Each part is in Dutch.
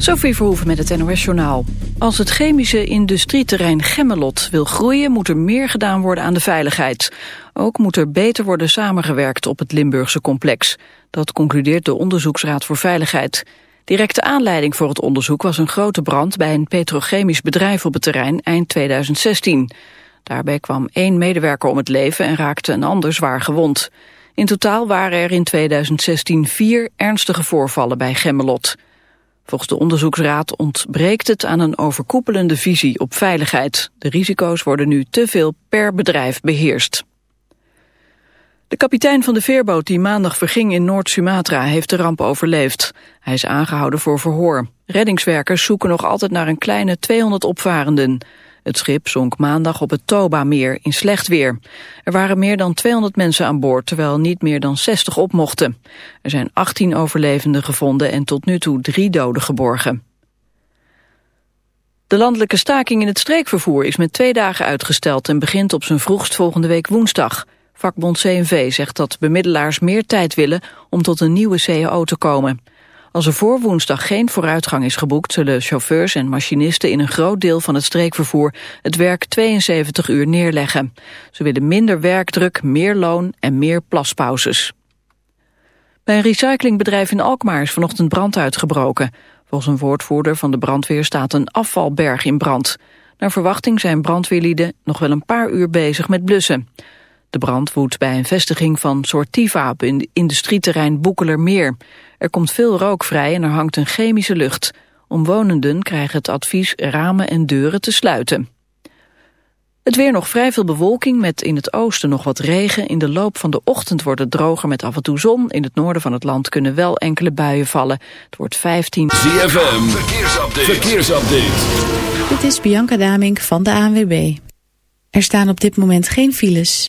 Sophie Verhoeven met het NOS-journaal. Als het chemische industrieterrein Gemmelot wil groeien... moet er meer gedaan worden aan de veiligheid. Ook moet er beter worden samengewerkt op het Limburgse complex. Dat concludeert de Onderzoeksraad voor Veiligheid. Directe aanleiding voor het onderzoek was een grote brand... bij een petrochemisch bedrijf op het terrein eind 2016. Daarbij kwam één medewerker om het leven en raakte een ander zwaar gewond. In totaal waren er in 2016 vier ernstige voorvallen bij Gemmelot... Volgens de onderzoeksraad ontbreekt het aan een overkoepelende visie op veiligheid. De risico's worden nu te veel per bedrijf beheerst. De kapitein van de veerboot die maandag verging in Noord-Sumatra heeft de ramp overleefd. Hij is aangehouden voor verhoor. Reddingswerkers zoeken nog altijd naar een kleine 200 opvarenden. Het schip zonk maandag op het Toba-meer in slecht weer. Er waren meer dan 200 mensen aan boord, terwijl niet meer dan 60 op mochten. Er zijn 18 overlevenden gevonden en tot nu toe drie doden geborgen. De landelijke staking in het streekvervoer is met twee dagen uitgesteld... en begint op zijn vroegst volgende week woensdag. Vakbond CNV zegt dat bemiddelaars meer tijd willen om tot een nieuwe CAO te komen. Als er voor woensdag geen vooruitgang is geboekt... zullen chauffeurs en machinisten in een groot deel van het streekvervoer... het werk 72 uur neerleggen. Ze willen minder werkdruk, meer loon en meer plaspauzes. Bij een recyclingbedrijf in Alkmaar is vanochtend brand uitgebroken. Volgens een woordvoerder van de brandweer staat een afvalberg in brand. Naar verwachting zijn brandweerlieden nog wel een paar uur bezig met blussen. De brand woedt bij een vestiging van Sortiva op in industrieterrein Boekelermeer. Er komt veel rook vrij en er hangt een chemische lucht. Omwonenden krijgen het advies ramen en deuren te sluiten. Het weer nog vrij veel bewolking met in het oosten nog wat regen. In de loop van de ochtend wordt het droger met af en toe zon. In het noorden van het land kunnen wel enkele buien vallen. Het wordt 15... ZFM, verkeersupdate. verkeersupdate. Dit is Bianca Damink van de ANWB. Er staan op dit moment geen files.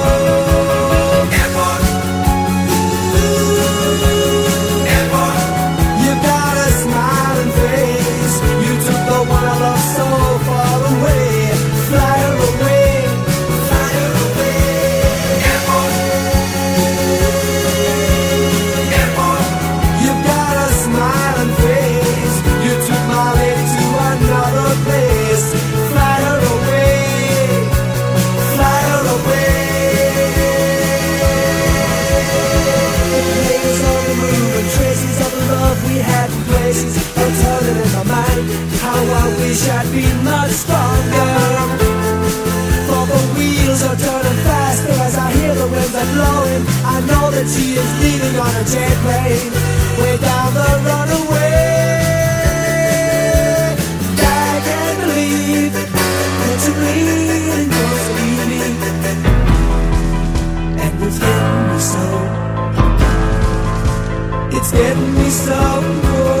wish I'd been much stronger. For the wheels are turning faster as I hear the winds are blowing. I know that she is leaving on a jet plane Way down the runaway. I can't believe that you're leaving, you're leaving And it's getting me so. It's getting me so cold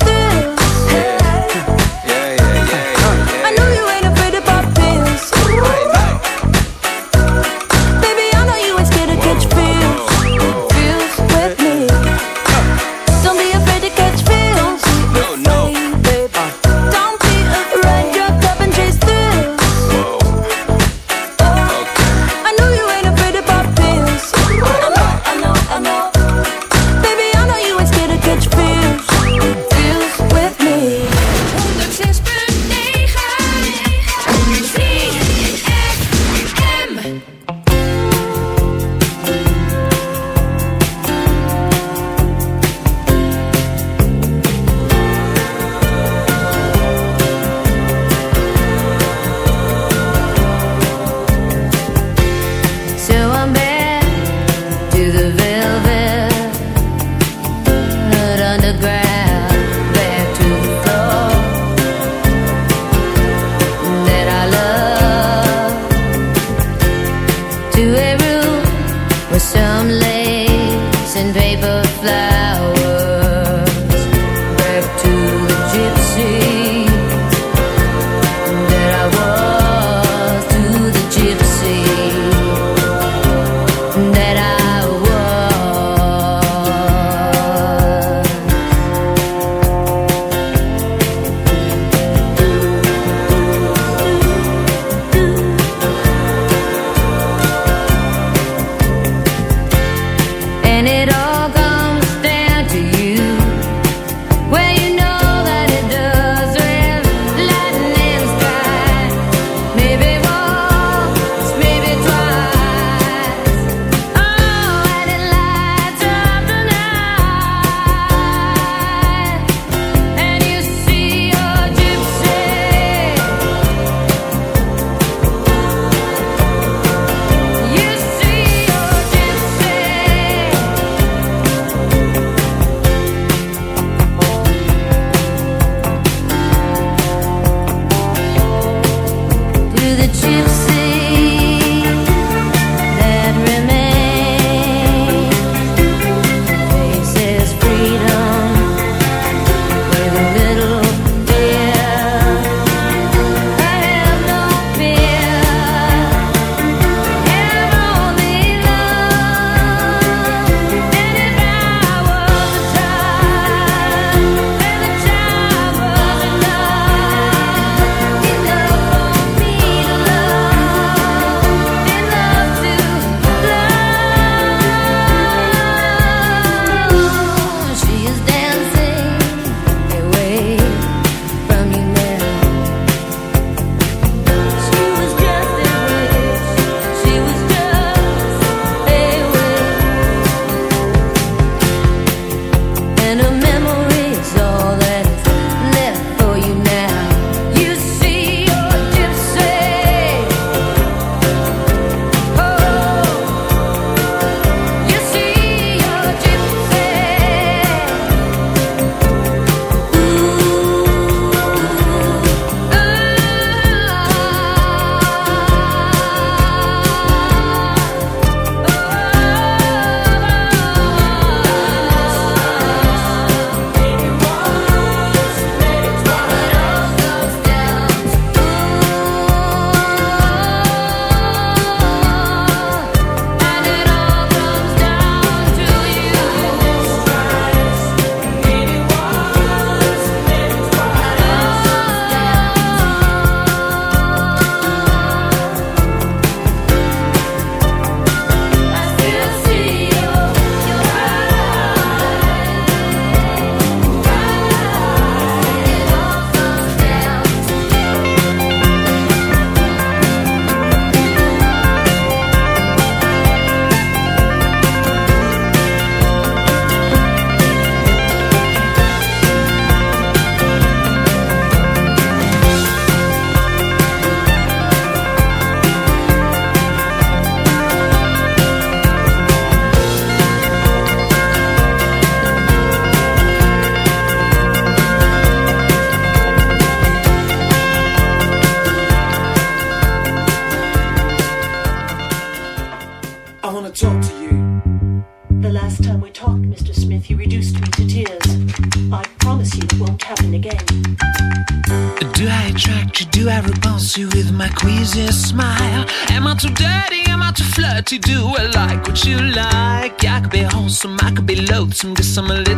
Some guess I'm a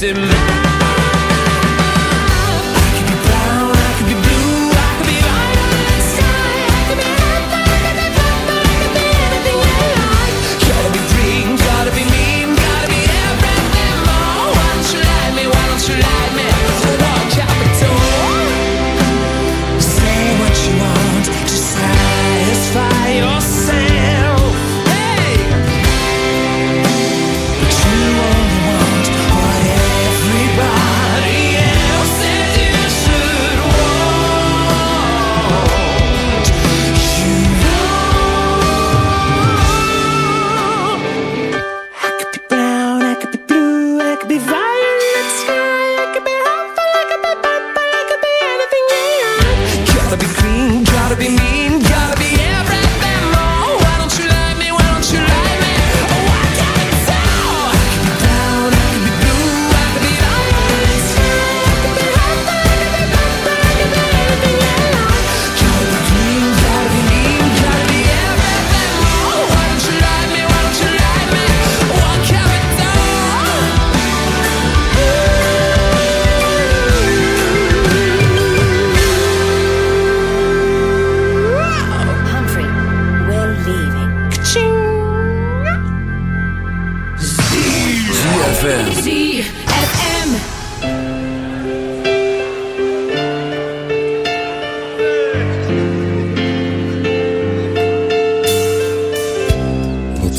kissing me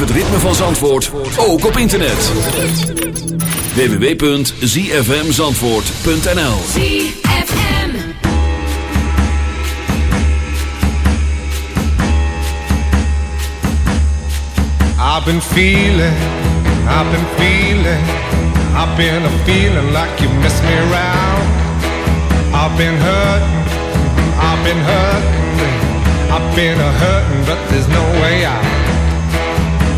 Het ritme van Zandvoort, ook op internet. www.zfmzandvoort.nl ZFM. I've been feeling, I've been feeling, I've been a feeling like you miss me around. I've been hurting, I've been hurting, I've been a hurting, but there's no way out.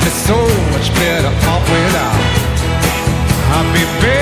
I'll be so much better off without. I'll be better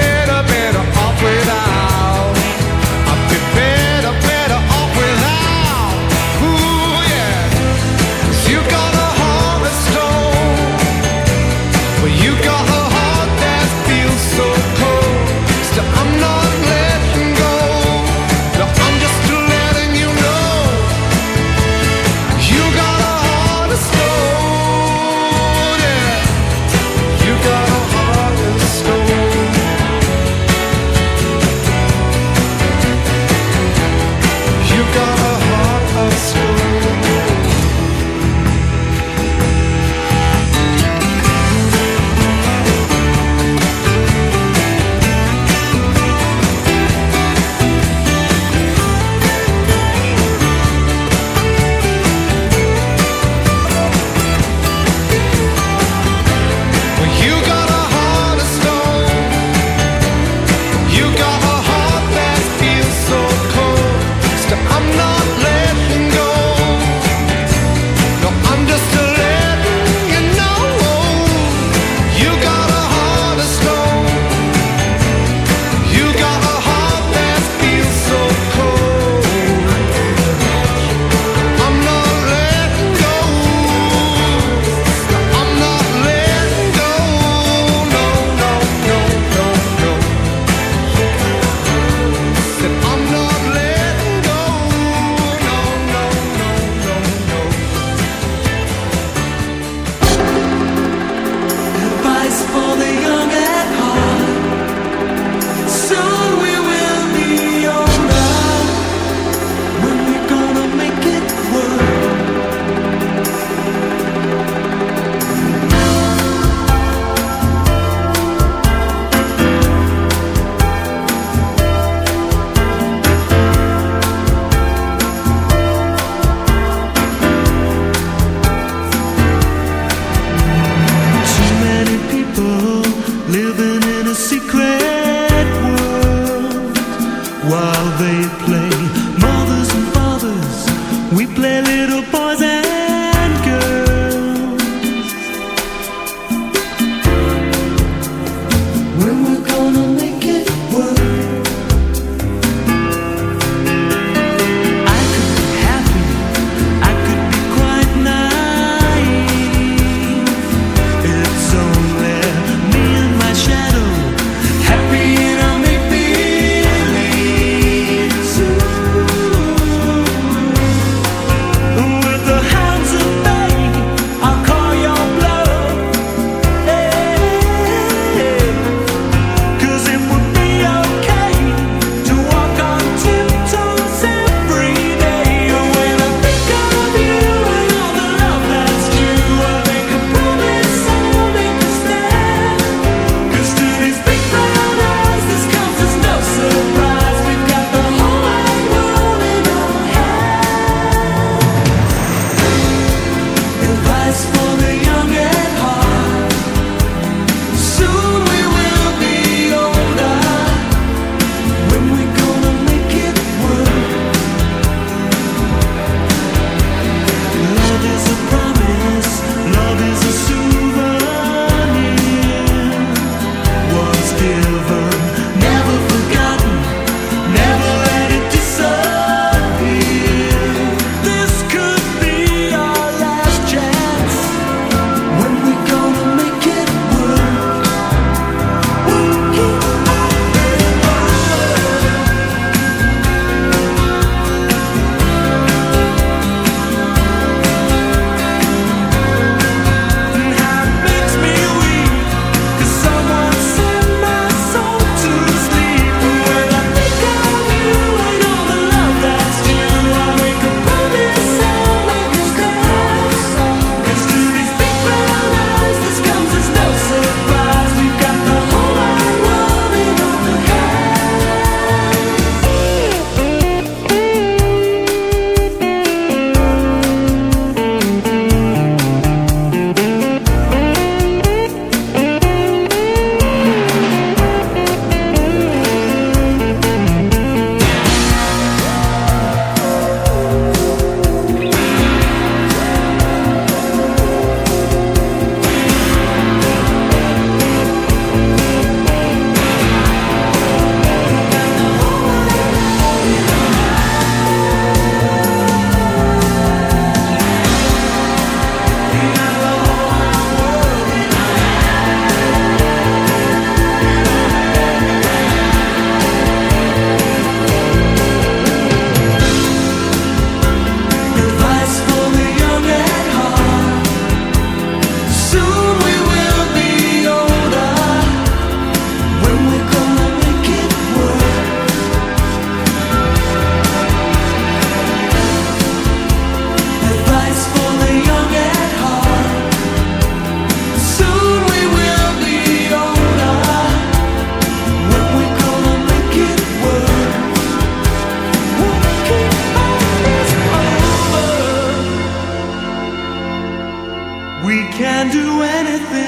do anything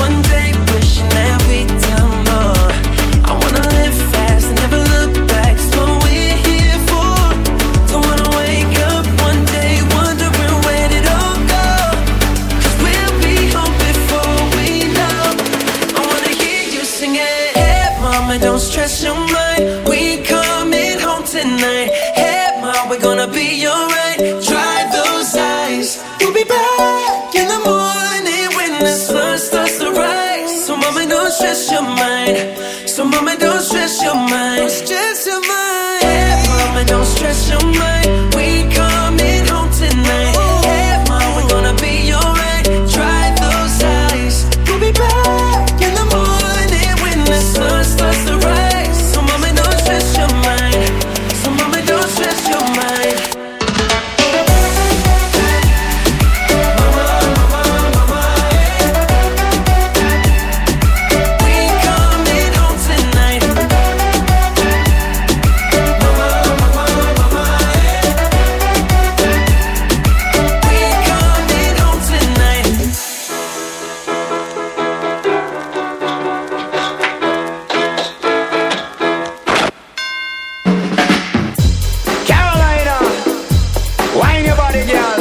body, girl.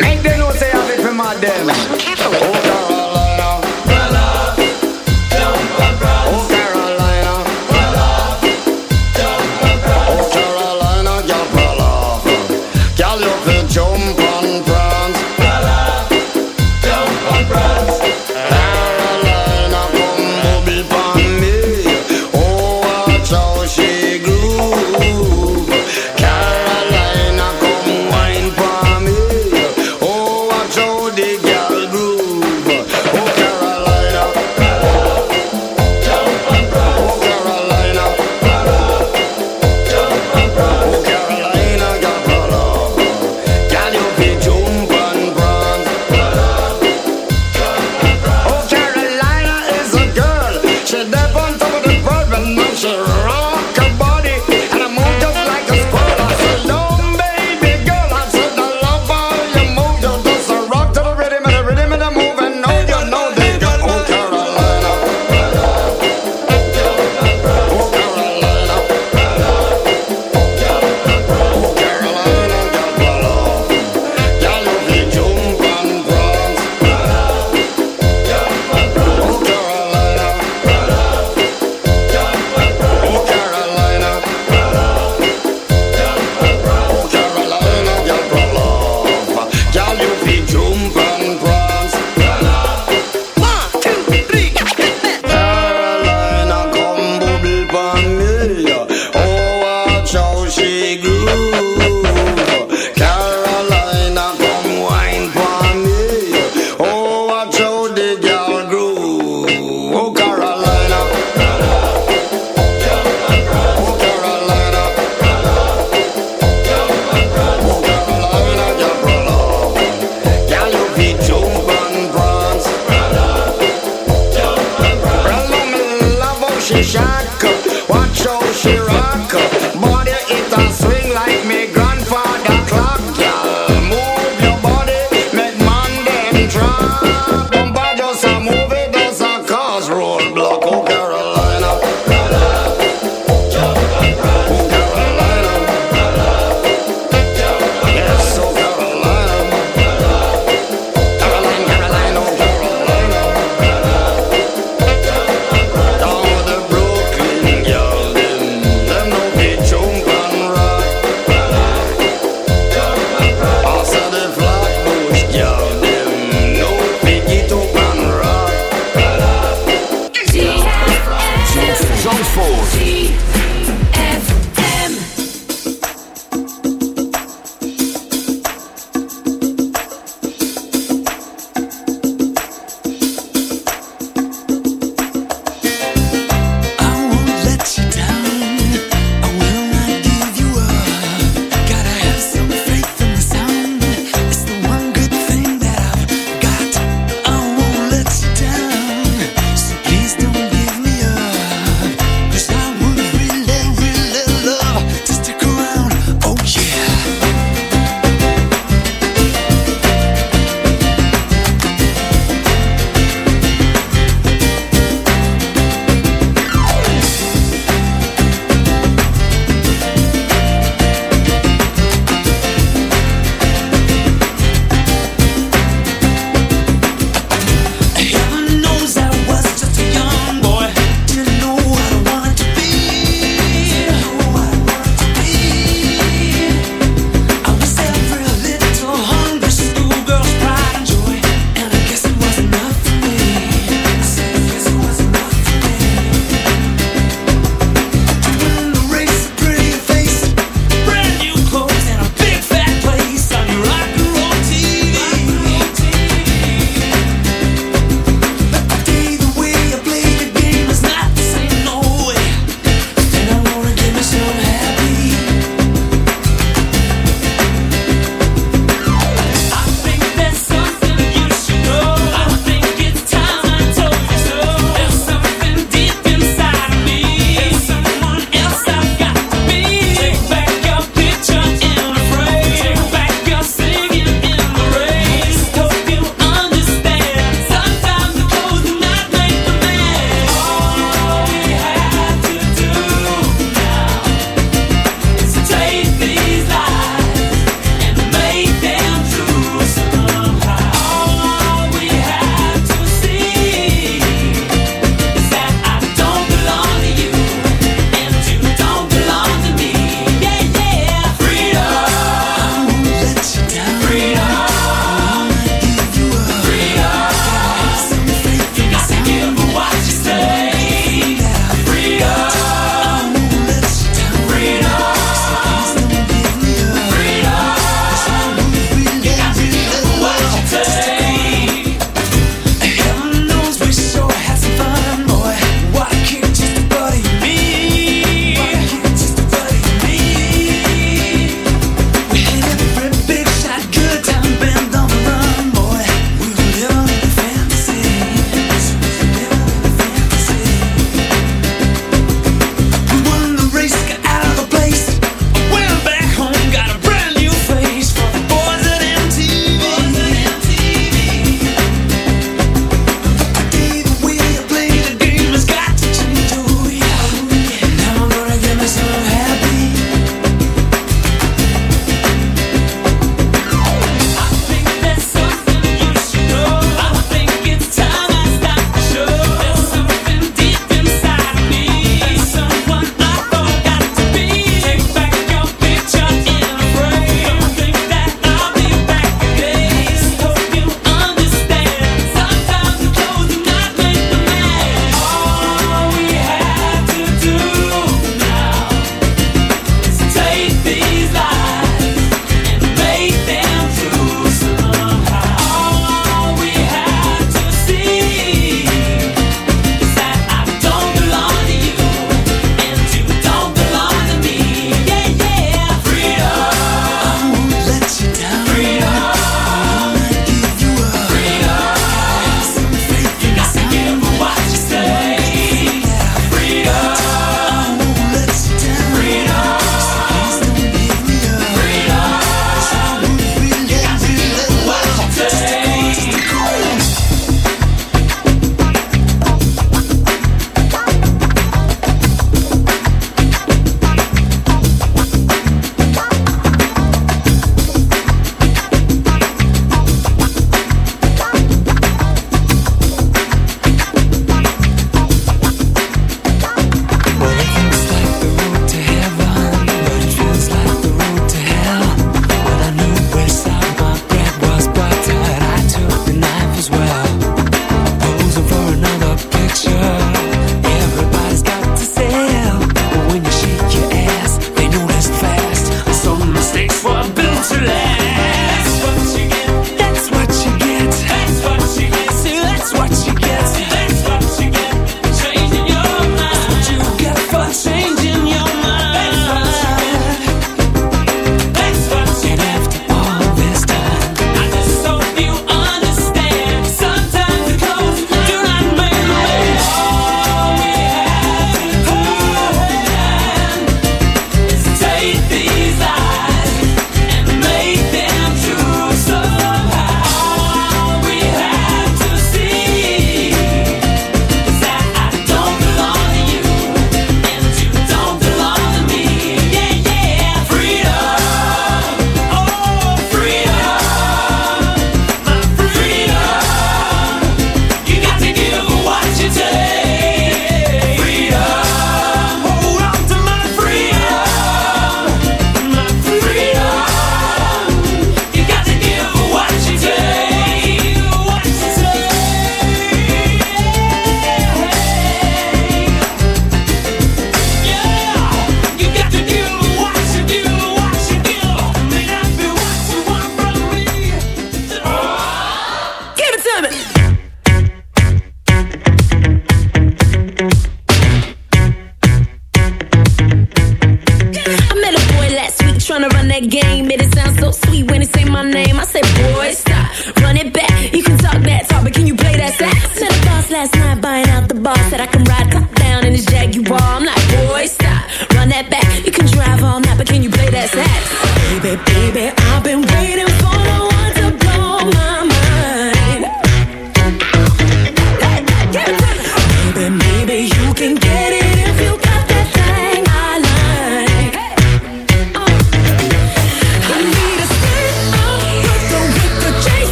Make them know say have it for my them.